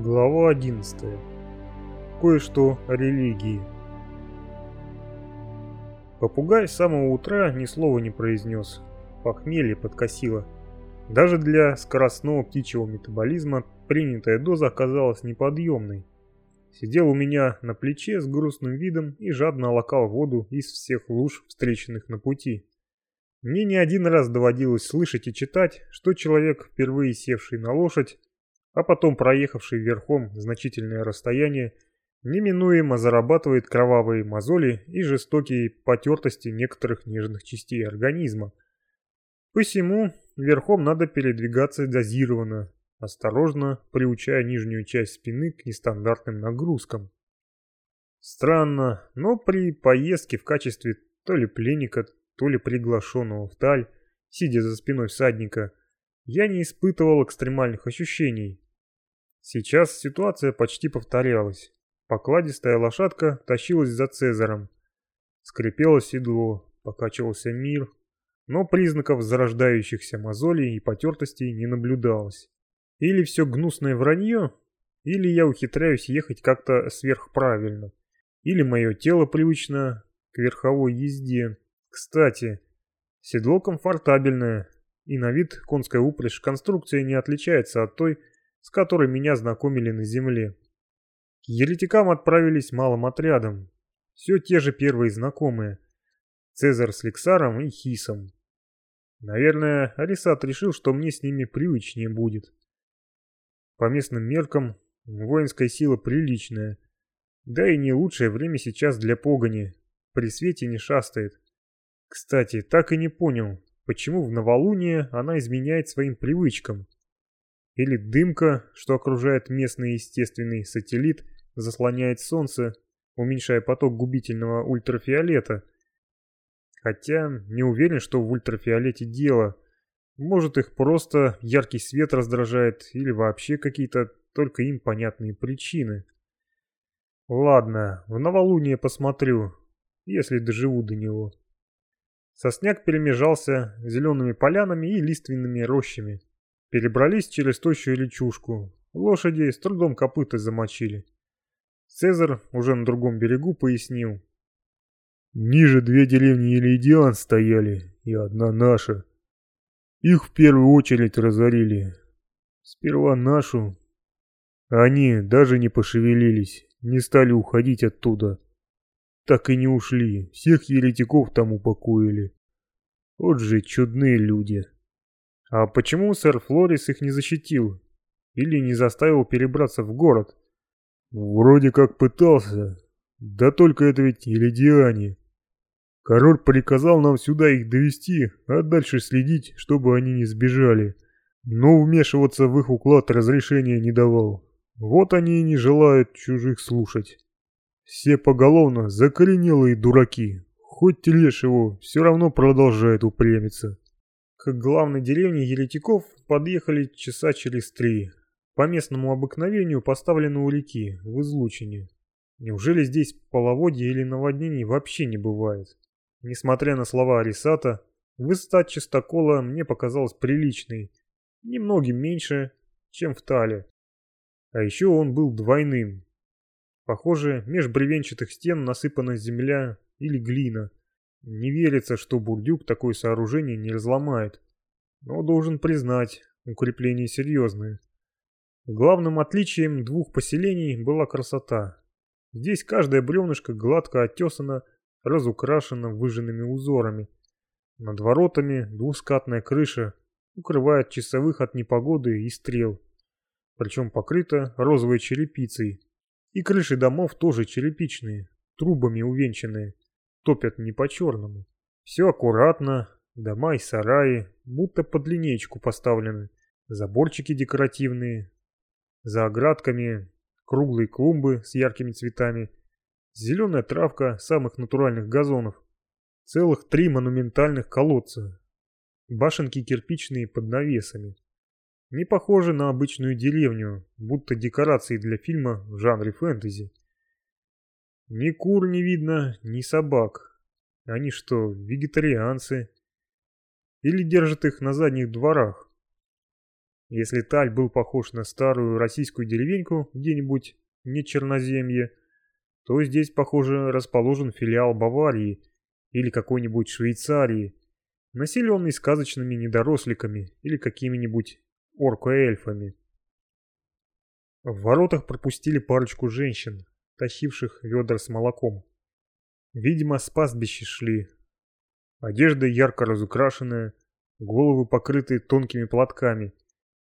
Глава 11. Кое-что о религии. Попугай с самого утра ни слова не произнес. Похмелье подкосило. Даже для скоростного птичьего метаболизма принятая доза оказалась неподъемной. Сидел у меня на плече с грустным видом и жадно лакал воду из всех луж, встреченных на пути. Мне не один раз доводилось слышать и читать, что человек, впервые севший на лошадь, а потом проехавший верхом значительное расстояние, неминуемо зарабатывает кровавые мозоли и жестокие потертости некоторых нежных частей организма. Посему верхом надо передвигаться дозированно, осторожно приучая нижнюю часть спины к нестандартным нагрузкам. Странно, но при поездке в качестве то ли пленника, то ли приглашенного в таль, сидя за спиной всадника, я не испытывал экстремальных ощущений, Сейчас ситуация почти повторялась. Покладистая лошадка тащилась за Цезарем. Скрипело седло, покачивался мир, но признаков зарождающихся мозолей и потертостей не наблюдалось. Или все гнусное вранье, или я ухитряюсь ехать как-то сверхправильно, или мое тело привычно к верховой езде. Кстати, седло комфортабельное, и на вид конская упряжь конструкция не отличается от той, с которой меня знакомили на земле. К еретикам отправились малым отрядом. Все те же первые знакомые. Цезарь с Лексаром и Хисом. Наверное, Арисат решил, что мне с ними привычнее будет. По местным меркам, воинская сила приличная. Да и не лучшее время сейчас для погони. При свете не шастает. Кстати, так и не понял, почему в новолуние она изменяет своим привычкам. Или дымка, что окружает местный естественный сателлит, заслоняет солнце, уменьшая поток губительного ультрафиолета. Хотя не уверен, что в ультрафиолете дело. Может их просто яркий свет раздражает или вообще какие-то только им понятные причины. Ладно, в новолуние посмотрю, если доживу до него. Сосняк перемежался зелеными полянами и лиственными рощами. Перебрались через тощую речушку. Лошади с трудом копыта замочили. Цезарь уже на другом берегу пояснил. Ниже две деревни Елидиан стояли, и одна наша. Их в первую очередь разорили. Сперва нашу. Они даже не пошевелились, не стали уходить оттуда. Так и не ушли, всех еретиков там упокоили. Вот же чудные люди. А почему сэр Флорис их не защитил? Или не заставил перебраться в город? Вроде как пытался. Да только это ведь Элидиане. Король приказал нам сюда их довести, а дальше следить, чтобы они не сбежали. Но вмешиваться в их уклад разрешения не давал. Вот они и не желают чужих слушать. Все поголовно закоренелые дураки. Хоть телешь его, все равно продолжает упрямиться. К главной деревне еретиков подъехали часа через три. По местному обыкновению поставлены у реки, в излучине. Неужели здесь половодья или наводнений вообще не бывает? Несмотря на слова Арисата, высота чистокола мне показалась приличной, немногим меньше, чем в Тале. А еще он был двойным. Похоже, меж бревенчатых стен насыпана земля или глина, не верится, что бурдюк такое сооружение не разломает. Но должен признать, укрепления серьезные. Главным отличием двух поселений была красота. Здесь каждое бревнышко гладко оттесано, разукрашено выжженными узорами. Над воротами двускатная крыша укрывает часовых от непогоды и стрел. Причем покрыта розовой черепицей. И крыши домов тоже черепичные, трубами увенчанные топят не по-черному. Все аккуратно, дома и сараи, будто под линейку поставлены, заборчики декоративные, за оградками круглые клумбы с яркими цветами, зеленая травка самых натуральных газонов, целых три монументальных колодца, башенки кирпичные под навесами. Не похоже на обычную деревню, будто декорации для фильма в жанре фэнтези. Ни кур не видно, ни собак. Они что, вегетарианцы? Или держат их на задних дворах? Если Таль был похож на старую российскую деревеньку где-нибудь не Черноземье, то здесь, похоже, расположен филиал Баварии или какой-нибудь Швейцарии, населенный сказочными недоросликами или какими-нибудь орко-эльфами. В воротах пропустили парочку женщин, тащивших ведра с молоком. Видимо, с пастбища шли. Одежда ярко разукрашенная, головы покрыты тонкими платками.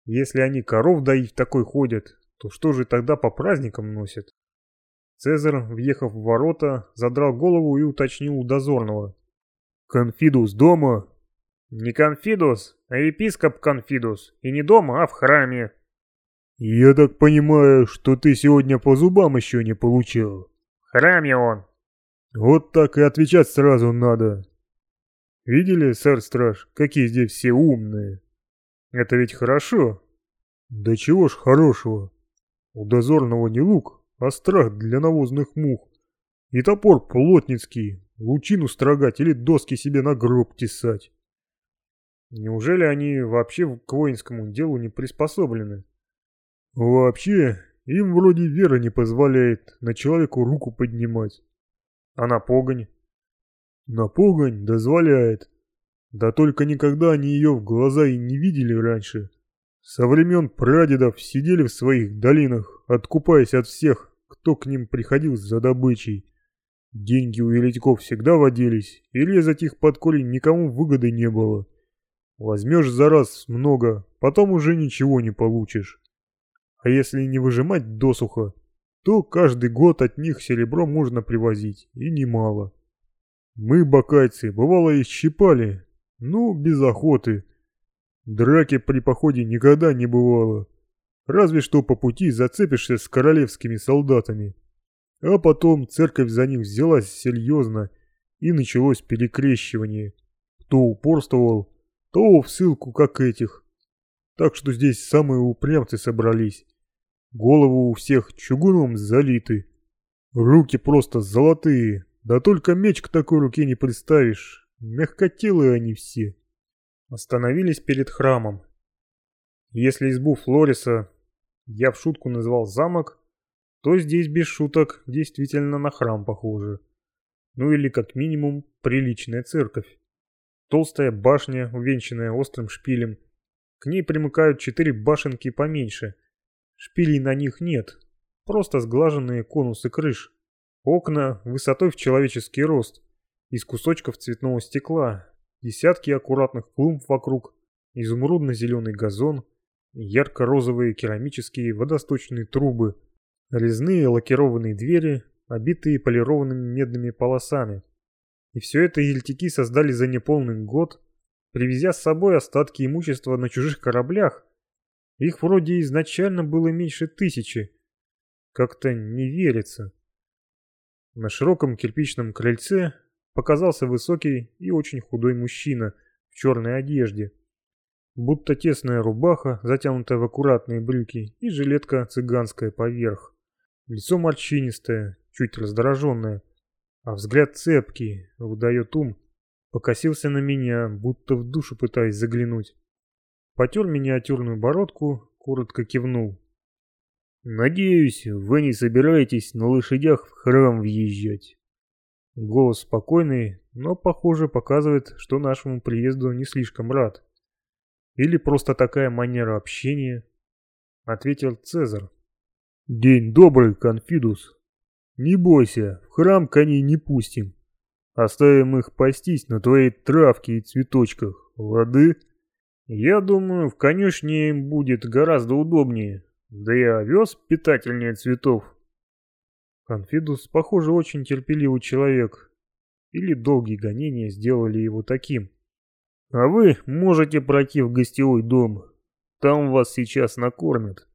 Если они коров доить такой ходят, то что же тогда по праздникам носят? Цезарь, въехав в ворота, задрал голову и уточнил у дозорного. «Конфидус дома?» «Не Конфидус, а епископ Конфидус. И не дома, а в храме». «Я так понимаю, что ты сегодня по зубам еще не получил?» «В храме он». «Вот так и отвечать сразу надо. Видели, сэр-страж, какие здесь все умные? Это ведь хорошо?» «Да чего ж хорошего? У дозорного не лук, а страх для навозных мух. И топор плотницкий, лучину строгать или доски себе на гроб тесать. Неужели они вообще к воинскому делу не приспособлены? Вообще, им вроде вера не позволяет на человеку руку поднимать. А на погонь? На погонь дозволяет. Да только никогда они ее в глаза и не видели раньше. Со времен прадедов сидели в своих долинах, откупаясь от всех, кто к ним приходил за добычей. Деньги у еретиков всегда водились, и резать их под корень никому выгоды не было. Возьмешь за раз много, потом уже ничего не получишь. А если не выжимать досуха, то каждый год от них серебро можно привозить, и немало. Мы, бакайцы, бывало и щипали, ну, без охоты, Драки при походе никогда не бывало. Разве что по пути зацепишься с королевскими солдатами. А потом церковь за них взялась серьезно, и началось перекрещивание. Кто упорствовал, то в ссылку, как этих. Так что здесь самые упрямцы собрались. Голову у всех чугуном залиты. Руки просто золотые, да только меч к такой руке не представишь. Мягкотелые они все остановились перед храмом. Если избу Флориса я в шутку назвал замок, то здесь без шуток действительно на храм похоже. Ну или как минимум приличная церковь. Толстая башня, увенчанная острым шпилем. К ней примыкают четыре башенки поменьше. Шпилей на них нет, просто сглаженные конусы крыш. Окна высотой в человеческий рост, из кусочков цветного стекла, Десятки аккуратных клумб вокруг, изумрудно-зеленый газон, ярко-розовые керамические водосточные трубы, резные лакированные двери, обитые полированными медными полосами. И все это ельтики создали за неполный год, привезя с собой остатки имущества на чужих кораблях. Их вроде изначально было меньше тысячи. Как-то не верится. На широком кирпичном крыльце показался высокий и очень худой мужчина в черной одежде. Будто тесная рубаха, затянутая в аккуратные брюки, и жилетка цыганская поверх. Лицо морщинистое, чуть раздраженное, а взгляд цепкий, выдает ум, покосился на меня, будто в душу пытаясь заглянуть. Потер миниатюрную бородку, коротко кивнул. «Надеюсь, вы не собираетесь на лошадях в храм въезжать?» Голос спокойный, но, похоже, показывает, что нашему приезду не слишком рад. Или просто такая манера общения, ответил Цезарь. День добрый, Конфидус. Не бойся, в храм коней не пустим. Оставим их пастись на твоей травке и цветочках, лады? Я думаю, в конюшне им будет гораздо удобнее. Да и овес питательнее цветов. Конфидус, похоже, очень терпеливый человек. Или долгие гонения сделали его таким. А вы можете пройти в гостевой дом. Там вас сейчас накормят.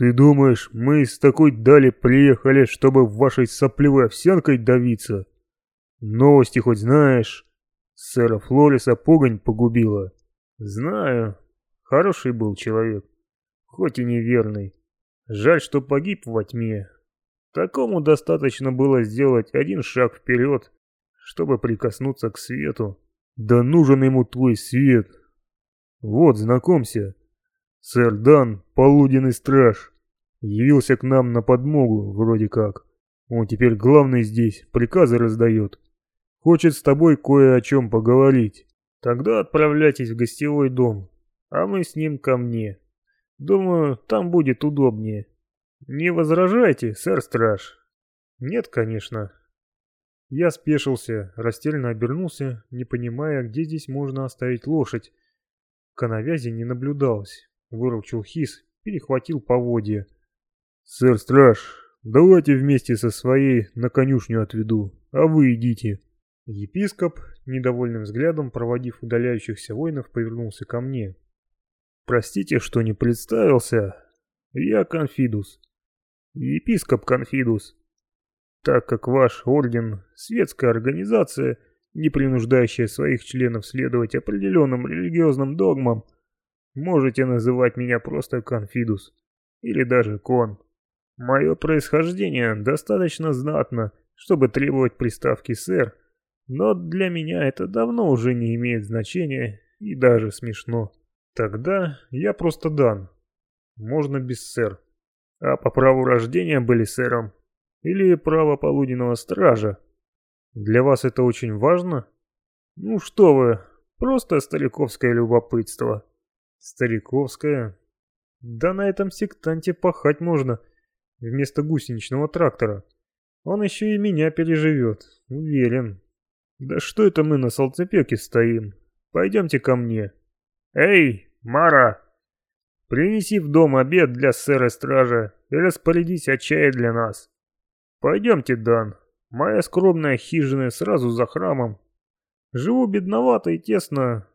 Ты думаешь, мы из такой дали приехали, чтобы вашей соплевой овсянкой давиться? Новости хоть знаешь? Сэра Флориса погонь погубила. Знаю. Хороший был человек. Хоть и неверный. Жаль, что погиб во тьме, Такому достаточно было сделать один шаг вперед, чтобы прикоснуться к свету. Да нужен ему твой свет. Вот, знакомься. Сэр Дан, полуденный страж, явился к нам на подмогу, вроде как. Он теперь главный здесь, приказы раздает. Хочет с тобой кое о чем поговорить. Тогда отправляйтесь в гостевой дом, а мы с ним ко мне. Думаю, там будет удобнее. Не возражайте, сэр Страж. Нет, конечно. Я спешился, растерянно обернулся, не понимая, где здесь можно оставить лошадь. Коновязи не наблюдалось. Выручил хис, перехватил поводья. «Сэр Страж, давайте вместе со своей на конюшню отведу, а вы идите». Епископ, недовольным взглядом проводив удаляющихся воинов, повернулся ко мне. «Простите, что не представился. Я Конфидус. Епископ Конфидус. Так как ваш орден — светская организация, не принуждающая своих членов следовать определенным религиозным догмам, можете называть меня просто Конфидус или даже Кон. Мое происхождение достаточно знатно, чтобы требовать приставки «сэр», но для меня это давно уже не имеет значения и даже смешно. Тогда я просто Дан. Можно без сэр. А по праву рождения были сэром. Или право полуденного стража. Для вас это очень важно? Ну что вы, просто стариковское любопытство. Стариковское? Да на этом сектанте пахать можно. Вместо гусеничного трактора. Он еще и меня переживет, уверен. «Да что это мы на солнцепеке стоим? Пойдемте ко мне». «Эй, Мара! Принеси в дом обед для сэра-стража и распорядись о чае для нас. Пойдемте, Дан. Моя скромная хижина сразу за храмом. Живу бедновато и тесно.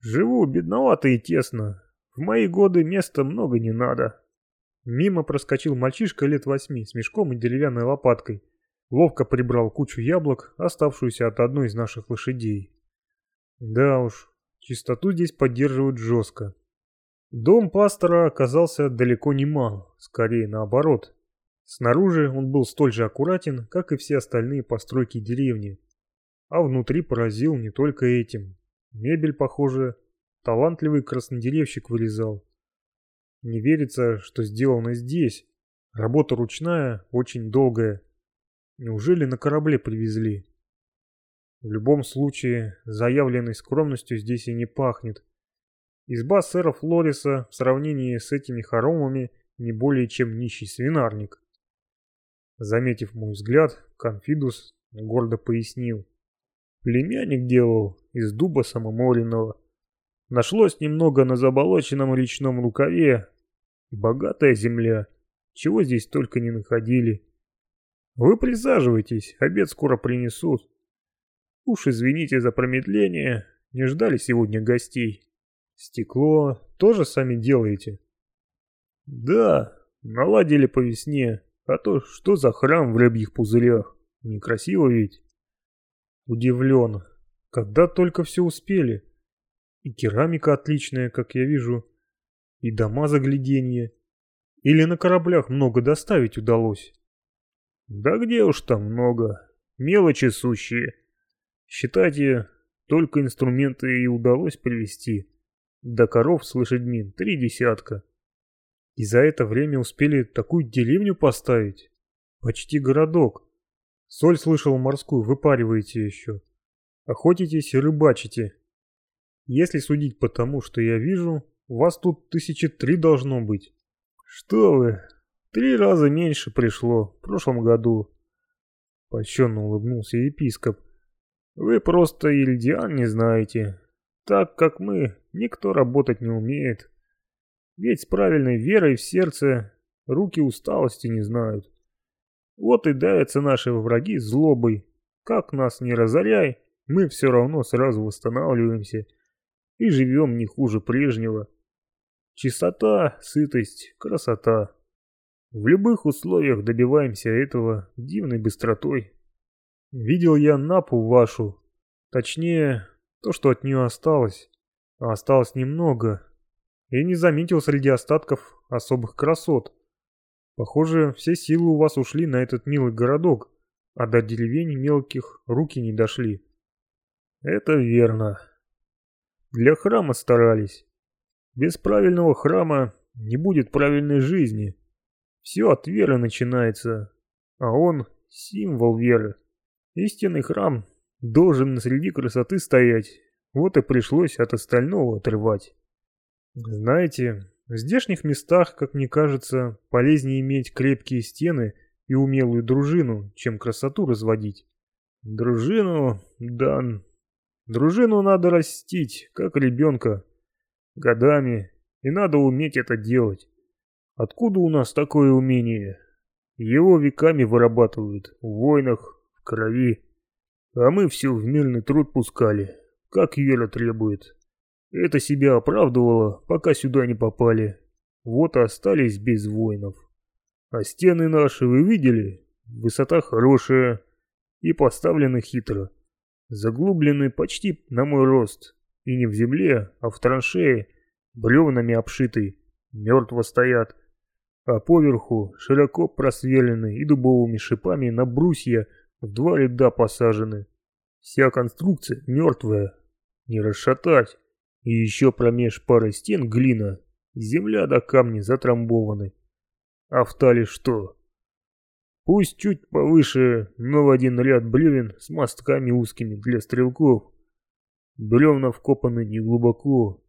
Живу бедновато и тесно. В мои годы места много не надо». Мимо проскочил мальчишка лет восьми с мешком и деревянной лопаткой ловко прибрал кучу яблок, оставшуюся от одной из наших лошадей. Да уж, чистоту здесь поддерживают жестко. Дом пастора оказался далеко не мал, скорее наоборот. Снаружи он был столь же аккуратен, как и все остальные постройки деревни. А внутри поразил не только этим. Мебель, похоже, талантливый краснодеревщик вырезал. Не верится, что сделано здесь. Работа ручная, очень долгая. Неужели на корабле привезли? В любом случае, заявленной скромностью здесь и не пахнет. Изба сэра Флориса в сравнении с этими хоромами не более чем нищий свинарник. Заметив мой взгляд, Конфидус гордо пояснил. Племянник делал из дуба самомоленного. Нашлось немного на заболоченном речном рукаве. Богатая земля, чего здесь только не находили. Вы присаживайтесь, обед скоро принесут. Уж извините за промедление, не ждали сегодня гостей. Стекло тоже сами делаете? Да, наладили по весне, а то что за храм в рыбьих пузырях? Некрасиво ведь? Удивлен, когда только все успели. И керамика отличная, как я вижу, и дома загляденье. Или на кораблях много доставить удалось? Да где уж там много. Мелочи сущие. Считайте, только инструменты и удалось привезти. До коров с лошадьми три десятка. И за это время успели такую деревню поставить. Почти городок. Соль слышал морскую, выпариваете еще. Охотитесь и рыбачите. Если судить по тому, что я вижу, у вас тут тысячи три должно быть. Что вы, Три раза меньше пришло в прошлом году. Польщенно улыбнулся епископ. Вы просто Ильдиан не знаете. Так как мы, никто работать не умеет. Ведь с правильной верой в сердце руки усталости не знают. Вот и давятся наши враги злобой. Как нас не разоряй, мы все равно сразу восстанавливаемся и живем не хуже прежнего. Чистота, сытость, красота. В любых условиях добиваемся этого дивной быстротой. Видел я напу вашу, точнее, то, что от нее осталось, а осталось немного, и не заметил среди остатков особых красот. Похоже, все силы у вас ушли на этот милый городок, а до деревень мелких руки не дошли. Это верно. Для храма старались. Без правильного храма не будет правильной жизни. Все от веры начинается, а он — символ веры. Истинный храм должен среди красоты стоять, вот и пришлось от остального отрывать. Знаете, в здешних местах, как мне кажется, полезнее иметь крепкие стены и умелую дружину, чем красоту разводить. Дружину, Дан, дружину надо растить, как ребенка, годами, и надо уметь это делать. Откуда у нас такое умение? Его веками вырабатывают, в войнах, в крови. А мы все в мирный труд пускали, как вера требует. Это себя оправдывало, пока сюда не попали. Вот и остались без воинов. А стены наши вы видели? Высота хорошая и поставлены хитро. Заглублены почти на мой рост. И не в земле, а в траншее, бревнами обшитый. Мертво стоят. А поверху широко просверлены и дубовыми шипами на брусья в два ряда посажены. Вся конструкция мертвая. Не расшатать. И еще промеж пары стен глина. Земля до камня затрамбованы. А в тале что? Пусть чуть повыше, но в один ряд бревен с мостками узкими для стрелков. Бревна вкопаны неглубоко.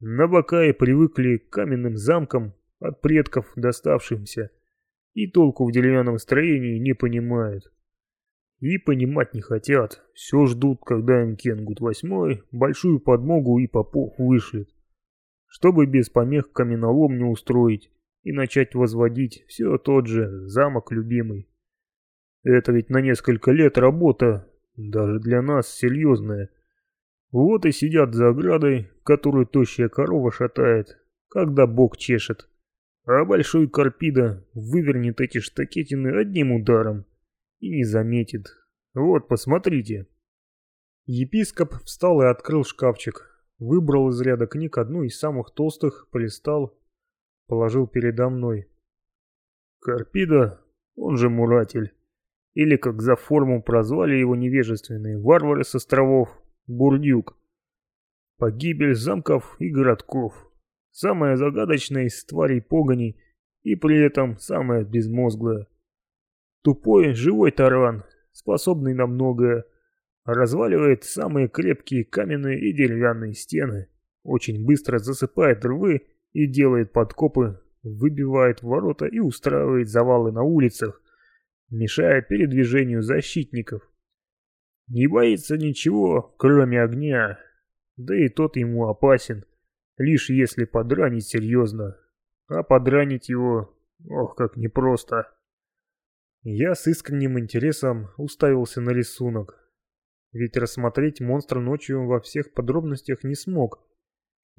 На бока и привыкли к каменным замкам от предков доставшимся, и толку в деревянном строении не понимают. И понимать не хотят, все ждут, когда им Кенгут восьмой большую подмогу и попов вышлет, чтобы без помех каменолом не устроить и начать возводить все тот же замок любимый. Это ведь на несколько лет работа, даже для нас серьезная. Вот и сидят за оградой, которую тощая корова шатает, когда бог чешет. А большой Карпида вывернет эти штакетины одним ударом и не заметит. Вот, посмотрите. Епископ встал и открыл шкафчик, выбрал из ряда книг одну из самых толстых, полистал, положил передо мной. Карпида, он же Муратель, или как за форму прозвали его невежественные варвары с островов, Бурдюк. Погибель замков и городков. Самая загадочная из тварей погоней и при этом самая безмозглая. Тупой живой таран, способный на многое, разваливает самые крепкие каменные и деревянные стены, очень быстро засыпает рвы и делает подкопы, выбивает ворота и устраивает завалы на улицах, мешая передвижению защитников. Не боится ничего, кроме огня, да и тот ему опасен лишь если подранить серьезно. А подранить его, ох, как непросто. Я с искренним интересом уставился на рисунок. Ведь рассмотреть монстра ночью во всех подробностях не смог.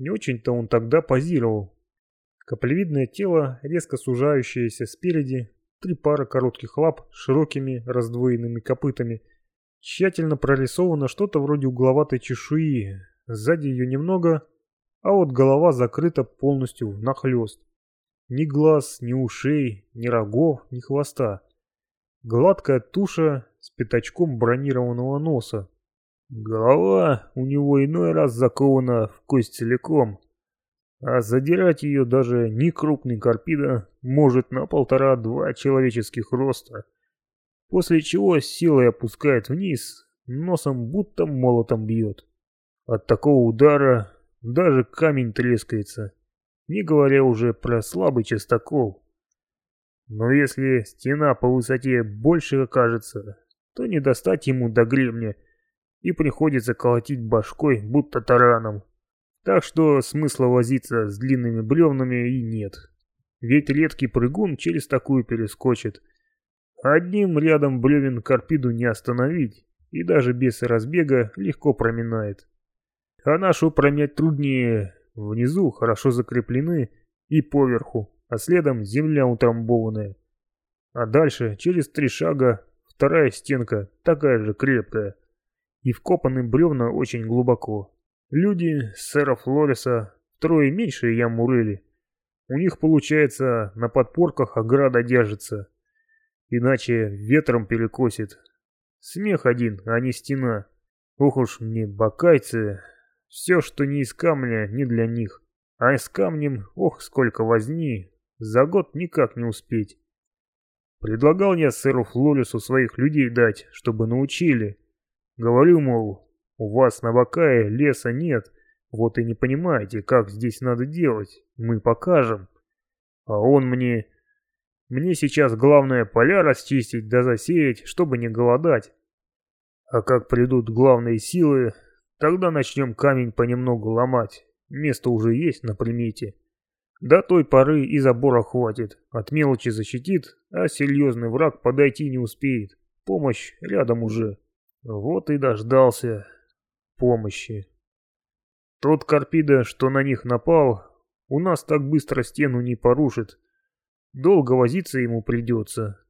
Не очень-то он тогда позировал. Каплевидное тело, резко сужающееся спереди, три пары коротких лап с широкими раздвоенными копытами. Тщательно прорисовано что-то вроде угловатой чешуи. Сзади ее немного, а вот голова закрыта полностью нахлёст. Ни глаз, ни ушей, ни рогов, ни хвоста. Гладкая туша с пятачком бронированного носа. Голова у него иной раз закована в кость целиком, а задирать ее даже не крупный карпида может на полтора-два человеческих роста, после чего силой опускает вниз, носом будто молотом бьет. От такого удара даже камень трескается, не говоря уже про слабый частокол. Но если стена по высоте больше окажется, то не достать ему до гребня, и приходится колотить башкой, будто тараном. Так что смысла возиться с длинными бревнами и нет. Ведь редкий прыгун через такую перескочит. Одним рядом бревен Карпиду не остановить, и даже без разбега легко проминает а нашу промять труднее. Внизу хорошо закреплены и поверху, а следом земля утрамбованная. А дальше, через три шага, вторая стенка, такая же крепкая. И вкопаны бревна очень глубоко. Люди сэра Флориса трое меньше ям урыли. У них, получается, на подпорках ограда держится. Иначе ветром перекосит. Смех один, а не стена. Ох уж мне бакайцы, все, что не из камня, не для них. А с камнем, ох, сколько возни, за год никак не успеть. Предлагал я сэру Флолису своих людей дать, чтобы научили. Говорю, мол, у вас на Бакае леса нет, вот и не понимаете, как здесь надо делать, мы покажем. А он мне... Мне сейчас главное поля расчистить да засеять, чтобы не голодать. А как придут главные силы, тогда начнем камень понемногу ломать. Место уже есть на примете. До той поры и забора хватит. От мелочи защитит, а серьезный враг подойти не успеет. Помощь рядом уже. Вот и дождался помощи. Тот Карпида, что на них напал, у нас так быстро стену не порушит. Долго возиться ему придется.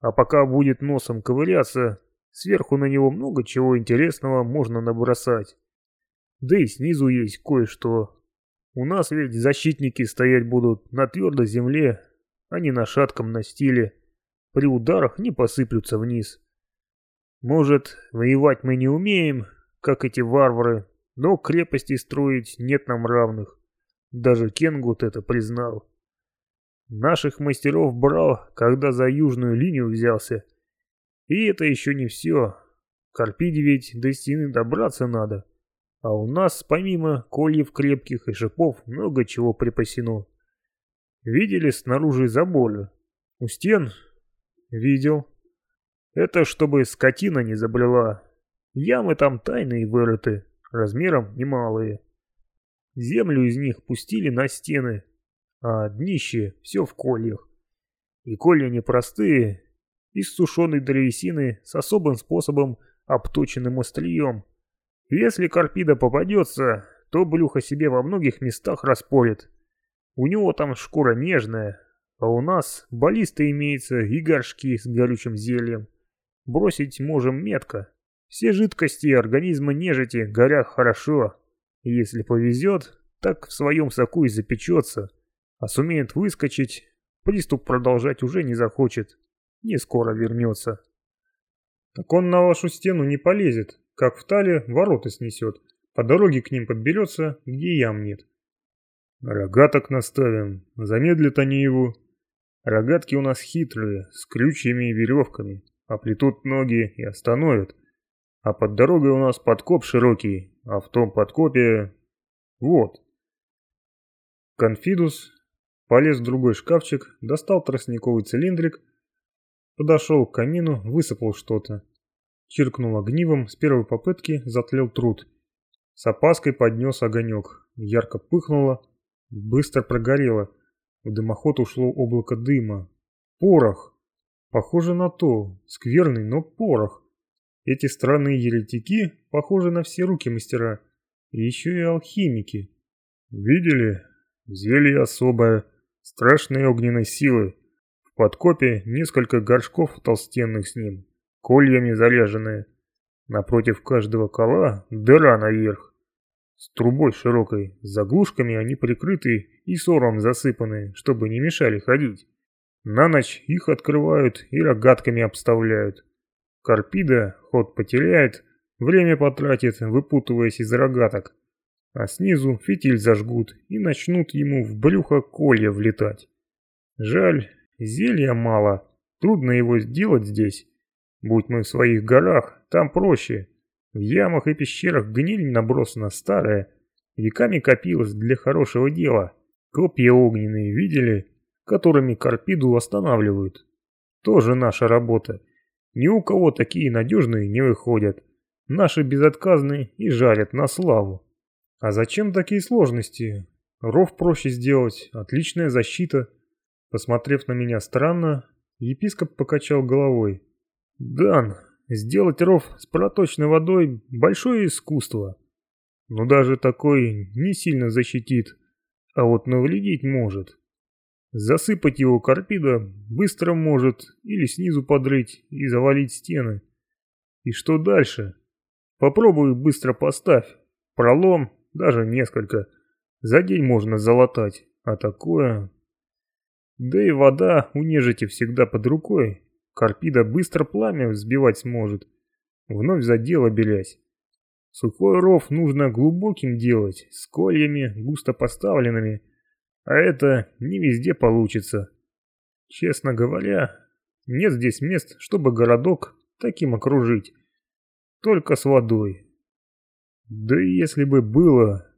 А пока будет носом ковыряться, сверху на него много чего интересного можно набросать. Да и снизу есть кое-что. У нас ведь защитники стоять будут на твердой земле, а не на шатком настиле. При ударах не посыплются вниз. Может, воевать мы не умеем, как эти варвары, но крепости строить нет нам равных. Даже Кенгут это признал. Наших мастеров брал, когда за южную линию взялся. И это еще не все. Карпиде ведь до стены добраться надо. А у нас, помимо кольев крепких и шипов, много чего припасено. Видели снаружи заборы? У стен? Видел. Это чтобы скотина не забрела. Ямы там тайные вырыты, размером немалые. Землю из них пустили на стены, а днище все в кольях. И колья непростые, из сушеной древесины с особым способом обточенным острием. Если Карпида попадется, то брюхо себе во многих местах распорит. У него там шкура нежная, а у нас баллиста имеется и горшки с горючим зельем. Бросить можем метко. Все жидкости организма нежити горят хорошо. Если повезет, так в своем соку и запечется. А сумеет выскочить, приступ продолжать уже не захочет. Не скоро вернется. Так он на вашу стену не полезет, как в тале ворота снесет. По дороге к ним подберется, где ям нет. Рогаток наставим, замедлят они его. Рогатки у нас хитрые, с крючьями и веревками, оплетут ноги и остановят. А под дорогой у нас подкоп широкий, а в том подкопе... Вот. Конфидус полез в другой шкафчик, достал тростниковый цилиндрик, подошел к камину, высыпал что-то. Чиркнул огнивом, с первой попытки затлел труд. С опаской поднес огонек. Ярко пыхнуло, быстро прогорело. В дымоход ушло облако дыма. Порох! Похоже на то. Скверный, но порох. Эти странные еретики похожи на все руки мастера. И еще и алхимики. Видели? Зелье особое. Страшной огненной силы. В подкопе несколько горшков толстенных с ним кольями заряженные. Напротив каждого кола дыра наверх. С трубой широкой, заглушками они прикрыты и сором засыпаны, чтобы не мешали ходить. На ночь их открывают и рогатками обставляют. Карпида ход потеряет, время потратит, выпутываясь из рогаток. А снизу фитиль зажгут и начнут ему в брюхо колья влетать. Жаль, зелья мало, трудно его сделать здесь. Будь мы в своих горах, там проще. В ямах и пещерах гниль набросана старая, веками копилась для хорошего дела. Копья огненные видели, которыми Карпиду останавливают. Тоже наша работа. Ни у кого такие надежные не выходят. Наши безотказные и жарят на славу. А зачем такие сложности? Ров проще сделать, отличная защита. Посмотрев на меня странно, епископ покачал головой. Дан, сделать ров с проточной водой – большое искусство. Но даже такой не сильно защитит, а вот навредить может. Засыпать его карпида быстро может или снизу подрыть и завалить стены. И что дальше? Попробуй быстро поставь. Пролом, даже несколько. За день можно залатать, а такое... Да и вода у нежити всегда под рукой, Карпида быстро пламя взбивать сможет. Вновь задела, белясь. Сухой ров нужно глубоким делать, с кольями, густо поставленными, а это не везде получится. Честно говоря, нет здесь мест, чтобы городок таким окружить. Только с водой. Да и если бы было...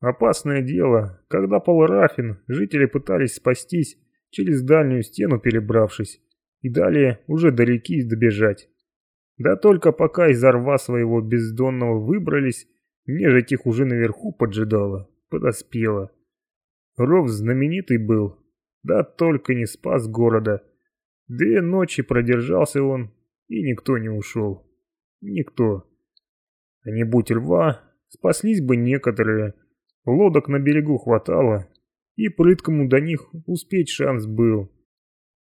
Опасное дело, когда Поларафин жители пытались спастись, через дальнюю стену перебравшись, и далее уже до реки добежать. Да только пока из рва своего бездонного выбрались, нежить их уже наверху поджидала, подоспела. Ров знаменитый был, да только не спас города. Две ночи продержался он, и никто не ушел. Никто. А не будь рва, спаслись бы некоторые. Лодок на берегу хватало, и прыткому до них успеть шанс был.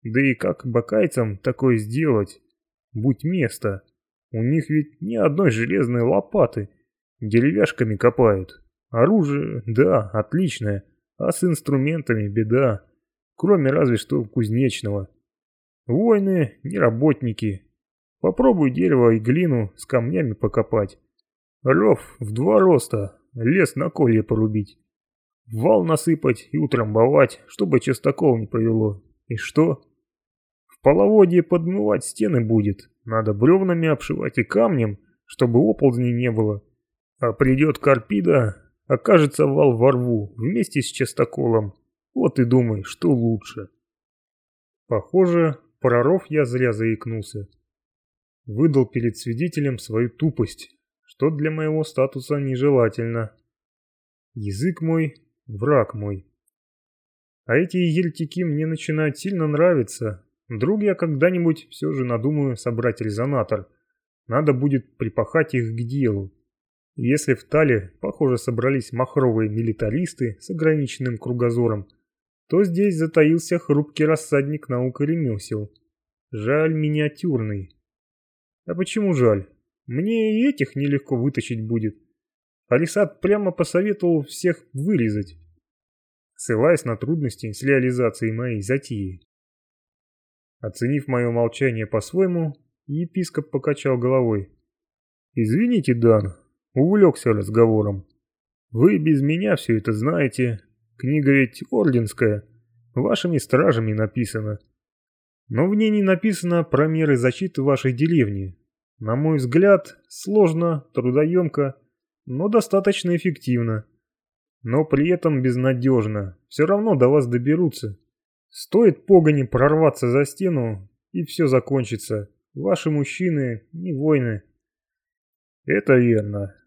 Да и как бакайцам такое сделать? Будь место. У них ведь ни одной железной лопаты. Деревяшками копают. Оружие, да, отличное. А с инструментами беда. Кроме разве что кузнечного. Воины не работники. Попробуй дерево и глину с камнями покопать. Ров в два роста, лес на колье порубить. Вал насыпать и утрамбовать, чтобы частокол не повело. И что? В половодье подмывать стены будет. Надо бревнами обшивать и камнем, чтобы оползней не было. А придет Карпида, окажется вал во рву вместе с частоколом. Вот и думай, что лучше. Похоже, про ров я зря заикнулся. Выдал перед свидетелем свою тупость, что для моего статуса нежелательно. Язык мой — враг мой. А эти ельтики мне начинают сильно нравиться, Вдруг я когда-нибудь все же надумаю собрать резонатор. Надо будет припахать их к делу. Если в Тале, похоже, собрались махровые милитаристы с ограниченным кругозором, то здесь затаился хрупкий рассадник наук и ремесел. Жаль, миниатюрный. А почему жаль? Мне и этих нелегко вытащить будет. Алисат прямо посоветовал всех вырезать, ссылаясь на трудности с реализацией моей затеи. Оценив мое молчание по-своему, епископ покачал головой. «Извините, Дан, увлекся разговором. Вы без меня все это знаете. Книга ведь орденская, вашими стражами написана. Но в ней не написано про меры защиты вашей деревни. На мой взгляд, сложно, трудоемко, но достаточно эффективно. Но при этом безнадежно. Все равно до вас доберутся. Стоит погони прорваться за стену, и все закончится. Ваши мужчины не воины. Это верно.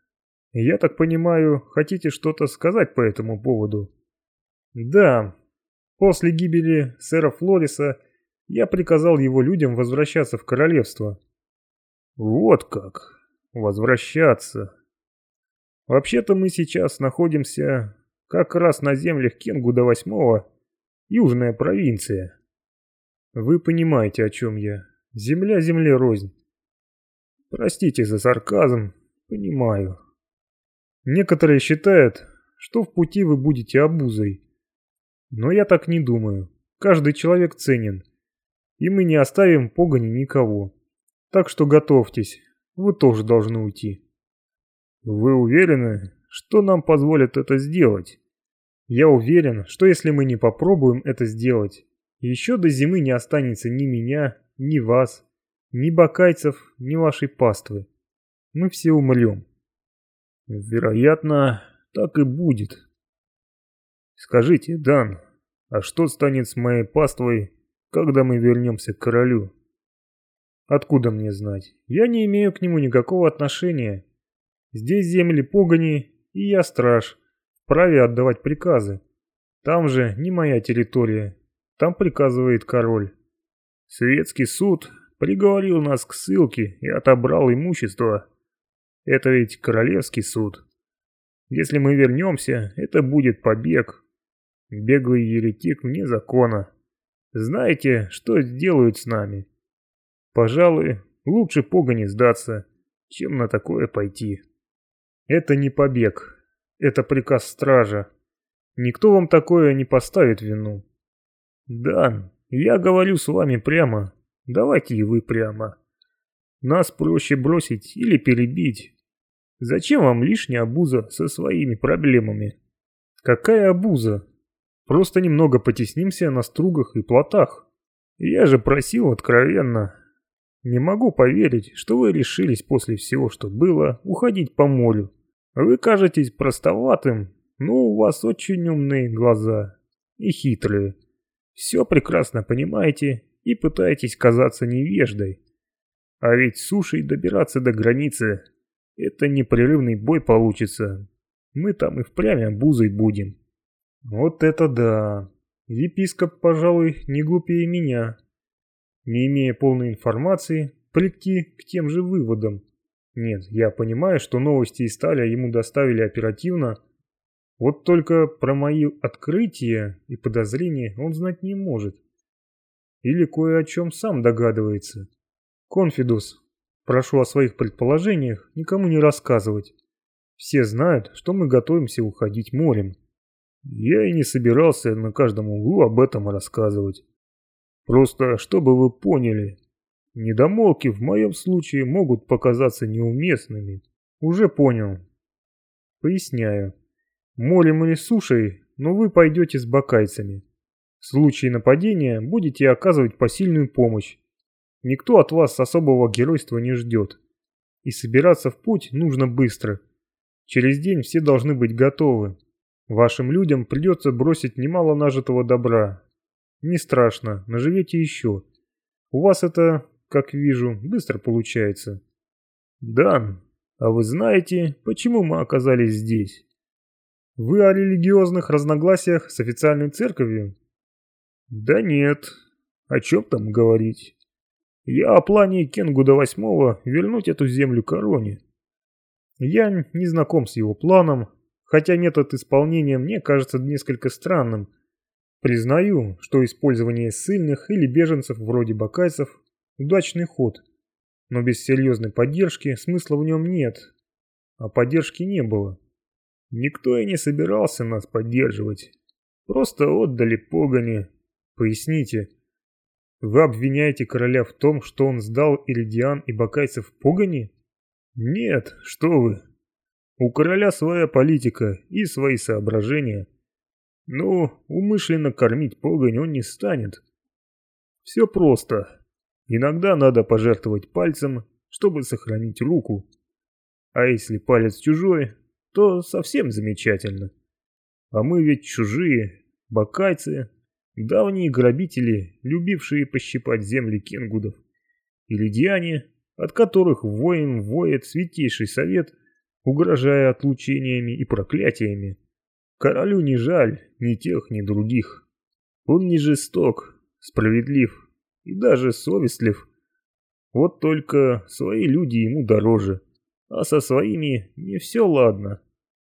Я так понимаю, хотите что-то сказать по этому поводу? Да. После гибели сэра Флориса я приказал его людям возвращаться в королевство. Вот как. Возвращаться. Вообще-то мы сейчас находимся как раз на землях Кенгу до восьмого Южная провинция. Вы понимаете, о чем я. Земля земле рознь. Простите за сарказм, понимаю. Некоторые считают, что в пути вы будете обузой. Но я так не думаю. Каждый человек ценен. И мы не оставим погони никого. Так что готовьтесь, вы тоже должны уйти. Вы уверены, что нам позволят это сделать? Я уверен, что если мы не попробуем это сделать, еще до зимы не останется ни меня, ни вас, ни бакайцев, ни вашей паствы. Мы все умрем. Вероятно, так и будет. Скажите, Дан, а что станет с моей паствой, когда мы вернемся к королю? Откуда мне знать? Я не имею к нему никакого отношения. Здесь земли погони, и я страж вправе отдавать приказы. Там же не моя территория, там приказывает король. Светский суд приговорил нас к ссылке и отобрал имущество. Это ведь королевский суд. Если мы вернемся, это будет побег. Беглый еретик вне закона. Знаете, что сделают с нами? Пожалуй, лучше погони сдаться, чем на такое пойти. Это не побег, это приказ стража. Никто вам такое не поставит вину. Да, я говорю с вами прямо. Давайте и вы прямо. Нас проще бросить или перебить. Зачем вам лишняя обуза со своими проблемами? Какая обуза? Просто немного потеснимся на стругах и плотах. Я же просил откровенно. Не могу поверить, что вы решились после всего, что было, уходить по морю. Вы кажетесь простоватым, но у вас очень умные глаза и хитрые. Все прекрасно понимаете и пытаетесь казаться невеждой. А ведь сушей добираться до границы – это непрерывный бой получится. Мы там и впрямь обузой будем. Вот это да. Епископ, пожалуй, не глупее меня. Не имея полной информации, прийти к тем же выводам. Нет, я понимаю, что новости из Сталя ему доставили оперативно. Вот только про мои открытия и подозрения он знать не может. Или кое о чем сам догадывается. Конфидус, прошу о своих предположениях никому не рассказывать. Все знают, что мы готовимся уходить морем. Я и не собирался на каждом углу об этом рассказывать. Просто, чтобы вы поняли, недомолки в моем случае могут показаться неуместными. Уже понял. Поясняю. Морем или сушей, но вы пойдете с бакайцами. В случае нападения будете оказывать посильную помощь. Никто от вас особого геройства не ждет. И собираться в путь нужно быстро. Через день все должны быть готовы. Вашим людям придется бросить немало нажитого добра, не страшно, наживете еще. У вас это, как вижу, быстро получается. Дан, а вы знаете, почему мы оказались здесь? Вы о религиозных разногласиях с официальной церковью? Да нет. О чем там говорить? Я о плане Кенгуда восьмого вернуть эту землю короне. Я не знаком с его планом, хотя метод исполнения мне кажется несколько странным – Признаю, что использование ссыльных или беженцев вроде бакайцев – удачный ход, но без серьезной поддержки смысла в нем нет, а поддержки не было. Никто и не собирался нас поддерживать, просто отдали погони. Поясните, вы обвиняете короля в том, что он сдал Иридиан и бакайцев погони? Нет, что вы. У короля своя политика и свои соображения – но умышленно кормить погонь он не станет. Все просто. Иногда надо пожертвовать пальцем, чтобы сохранить руку. А если палец чужой, то совсем замечательно. А мы ведь чужие, бакайцы, давние грабители, любившие пощипать земли кенгудов. И лидиане, от которых воин воет святейший совет, угрожая отлучениями и проклятиями. Королю не жаль ни тех, ни других. Он не жесток, справедлив и даже совестлив. Вот только свои люди ему дороже, а со своими не все ладно.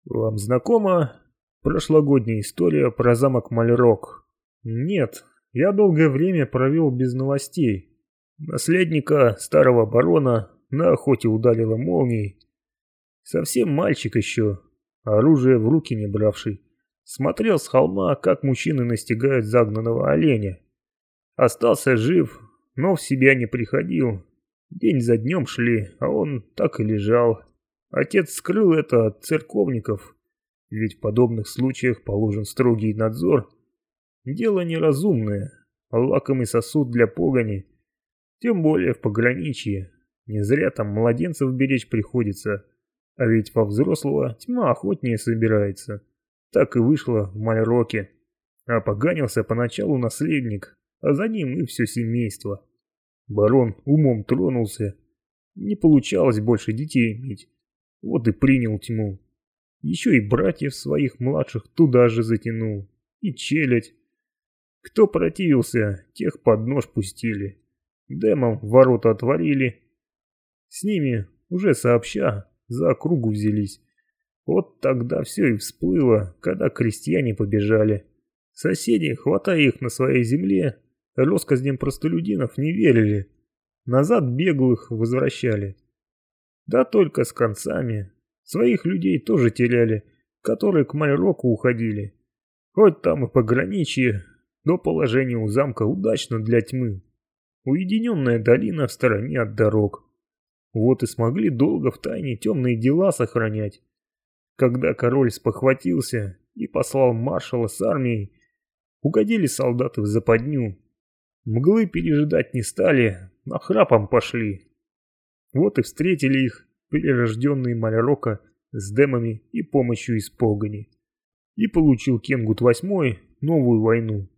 Вам знакома прошлогодняя история про замок Мальрок? Нет, я долгое время провел без новостей. Наследника старого барона на охоте ударила молнией. Совсем мальчик еще, оружие в руки не бравший. Смотрел с холма, как мужчины настигают загнанного оленя. Остался жив, но в себя не приходил. День за днем шли, а он так и лежал. Отец скрыл это от церковников, ведь в подобных случаях положен строгий надзор. Дело неразумное, лакомый сосуд для погони, тем более в пограничье. Не зря там младенцев беречь приходится, а ведь во взрослого тьма охотнее собирается. Так и вышло в Мальроке. Опоганился поначалу наследник, а за ним и все семейство. Барон умом тронулся. Не получалось больше детей иметь. Вот и принял тьму. Еще и братьев своих младших туда же затянул. И челядь. Кто противился, тех под нож пустили. Демом ворота отворили. С ними уже сообща за округу взялись. Вот тогда все и всплыло, когда крестьяне побежали. Соседи, хватая их на своей земле, россказням простолюдинов не верили. Назад беглых возвращали. Да только с концами. Своих людей тоже теряли, которые к Мальроку уходили. Хоть там и пограничье, но положение у замка удачно для тьмы. Уединенная долина в стороне от дорог. Вот и смогли долго в тайне темные дела сохранять. Когда король спохватился и послал маршала с армией, угодили солдаты в западню. Мглы пережидать не стали, на храпом пошли. Вот и встретили их перерожденные Малярока с демами и помощью из погони. И получил Кенгут VIII новую войну.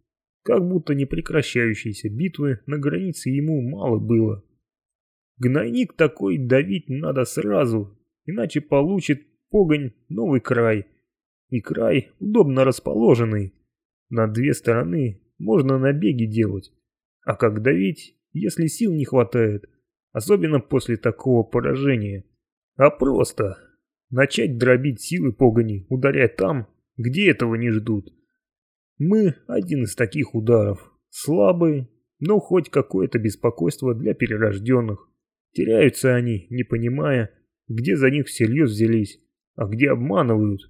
Как будто непрекращающейся битвы на границе ему мало было. Гнойник такой давить надо сразу, иначе получит погонь новый край. И край удобно расположенный. На две стороны можно набеги делать. А как давить, если сил не хватает? Особенно после такого поражения. А просто начать дробить силы погони, ударяя там, где этого не ждут. Мы один из таких ударов. Слабый, но хоть какое-то беспокойство для перерожденных. Теряются они, не понимая, где за них всерьез взялись, а где обманывают.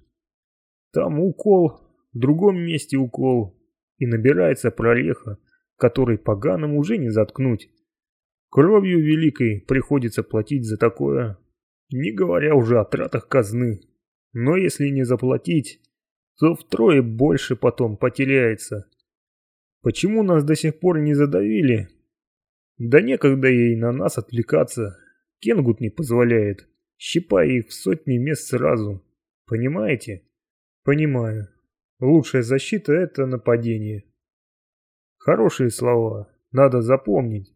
Там укол, в другом месте укол, и набирается прореха, который поганым уже не заткнуть. Кровью великой приходится платить за такое, не говоря уже о тратах казны. Но если не заплатить, то втрое больше потом потеряется. Почему нас до сих пор не задавили? Да некогда ей на нас отвлекаться. Кенгут не позволяет, щипая их в сотни мест сразу. Понимаете? Понимаю. Лучшая защита — это нападение. Хорошие слова, надо запомнить.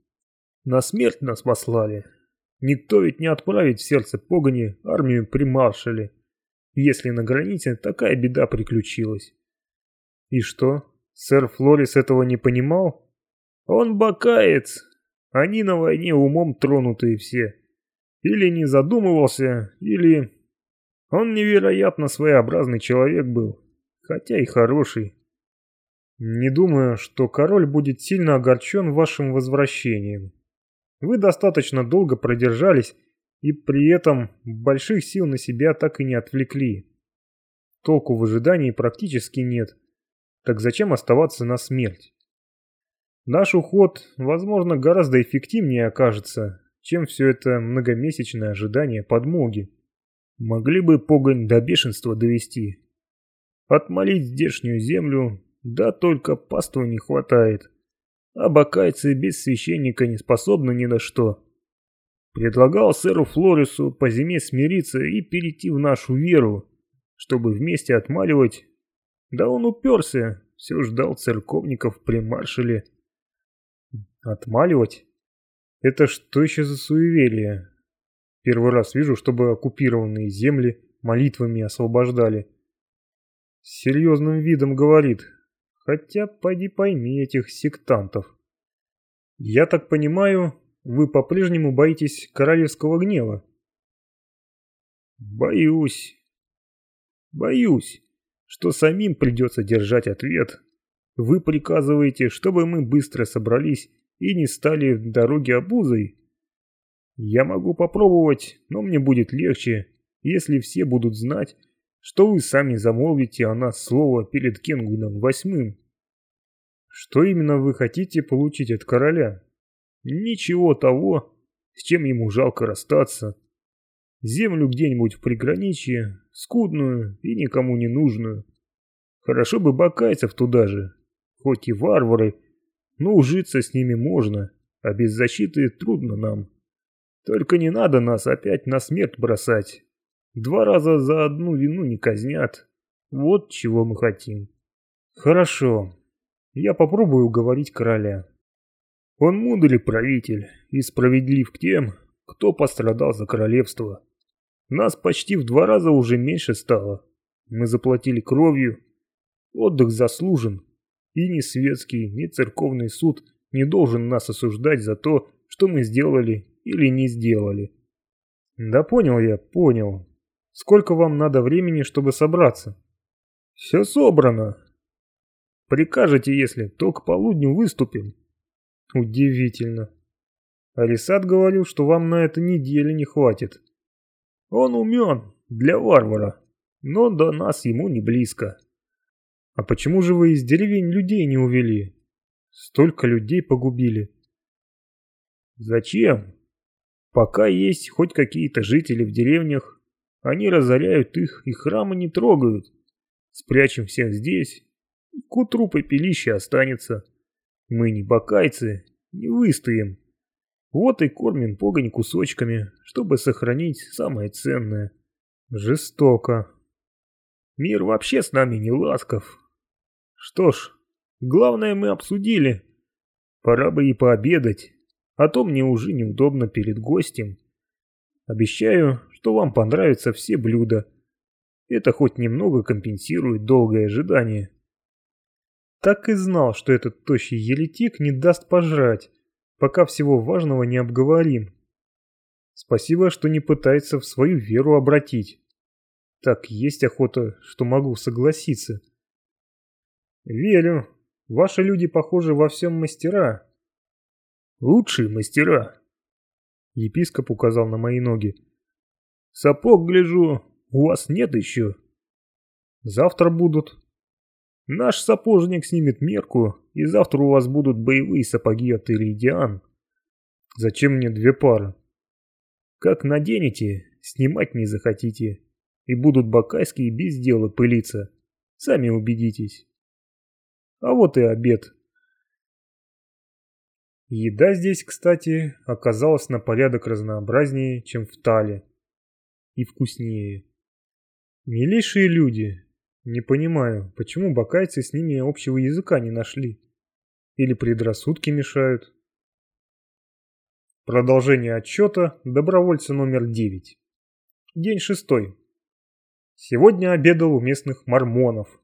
На смерть нас послали. Никто ведь не отправит в сердце погони армию при если на границе такая беда приключилась. И что, сэр Флорис этого не понимал? Он бакаец. Они на войне умом тронутые все. Или не задумывался, или... Он невероятно своеобразный человек был, хотя и хороший. Не думаю, что король будет сильно огорчен вашим возвращением. Вы достаточно долго продержались и при этом больших сил на себя так и не отвлекли. Толку в ожидании практически нет. Так зачем оставаться на смерть? Наш уход, возможно, гораздо эффективнее окажется, чем все это многомесячное ожидание подмоги. Могли бы погонь до бешенства довести. Отмолить здешнюю землю, да только паства не хватает. А бакайцы без священника не способны ни на что. Предлагал сэру Флорису по зиме смириться и перейти в нашу веру, чтобы вместе отмаливать. Да он уперся, все ждал церковников при маршале. Отмаливать? Это что еще за суеверие? Первый раз вижу, чтобы оккупированные земли молитвами освобождали. С серьезным видом говорит, хотя поди пойми этих сектантов. Я так понимаю, вы по-прежнему боитесь королевского гнева? Боюсь. Боюсь, что самим придется держать ответ. Вы приказываете, чтобы мы быстро собрались и не стали в дороге обузой? Я могу попробовать, но мне будет легче, если все будут знать, что вы сами замолвите о нас слово перед Кенгуном восьмым. Что именно вы хотите получить от короля? Ничего того, с чем ему жалко расстаться. Землю где-нибудь в приграничье, скудную и никому не нужную. Хорошо бы бакайцев туда же, хоть и варвары, но ужиться с ними можно, а без защиты трудно нам. Только не надо нас опять на смерть бросать. Два раза за одну вину не казнят. Вот чего мы хотим. Хорошо. Я попробую уговорить короля. Он мудрый правитель и справедлив к тем, кто пострадал за королевство. Нас почти в два раза уже меньше стало. Мы заплатили кровью. Отдых заслужен. И ни светский, ни церковный суд не должен нас осуждать за то, что мы сделали или не сделали. Да понял я, понял. Сколько вам надо времени, чтобы собраться? Все собрано. Прикажете, если, то к полудню выступим. Удивительно. Арисат говорил, что вам на это недели не хватит. Он умен для варвара, но до нас ему не близко. А почему же вы из деревень людей не увели? Столько людей погубили. Зачем? Пока есть хоть какие-то жители в деревнях, они разоряют их и храмы не трогают. Спрячем всех здесь, к утру попелище останется. Мы не бакайцы, не выстоим. Вот и кормим погонь кусочками, чтобы сохранить самое ценное. Жестоко. Мир вообще с нами не ласков. Что ж, главное мы обсудили. Пора бы и пообедать, а то мне уже неудобно перед гостем. Обещаю, что вам понравятся все блюда. Это хоть немного компенсирует долгое ожидание. Так и знал, что этот тощий елетик не даст пожрать, пока всего важного не обговорим. Спасибо, что не пытается в свою веру обратить. Так есть охота, что могу согласиться. Верю. Ваши люди, похоже, во всем мастера. Лучшие мастера. Епископ указал на мои ноги. Сапог, гляжу, у вас нет еще. Завтра будут. Наш сапожник снимет мерку, и завтра у вас будут боевые сапоги от Иридиан. Зачем мне две пары? Как наденете, снимать не захотите. И будут бакайские без дела пылиться. Сами убедитесь. А вот и обед. Еда здесь, кстати, оказалась на порядок разнообразнее, чем в Тале. И вкуснее. Милейшие люди, не понимаю, почему бакайцы с ними общего языка не нашли? Или предрассудки мешают? Продолжение отчета добровольца номер 9. День шестой. Сегодня обедал у местных мормонов.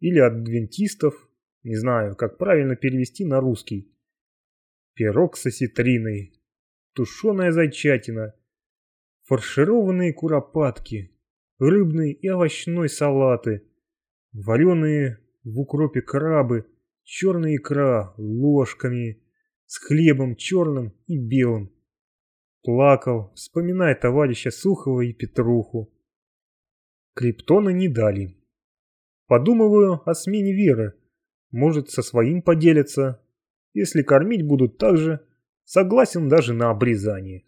Или адвентистов, не знаю, как правильно перевести на русский. Пирог с осетриной, тушеная зайчатина, фаршированные куропатки, рыбный и овощной салаты, вареные в укропе крабы, черная икра ложками, с хлебом черным и белым. Плакал, вспоминая товарища Сухова и Петруху. Криптона не дали. Подумываю о смене веры. Может, со своим поделятся. Если кормить будут так же, согласен даже на обрезание.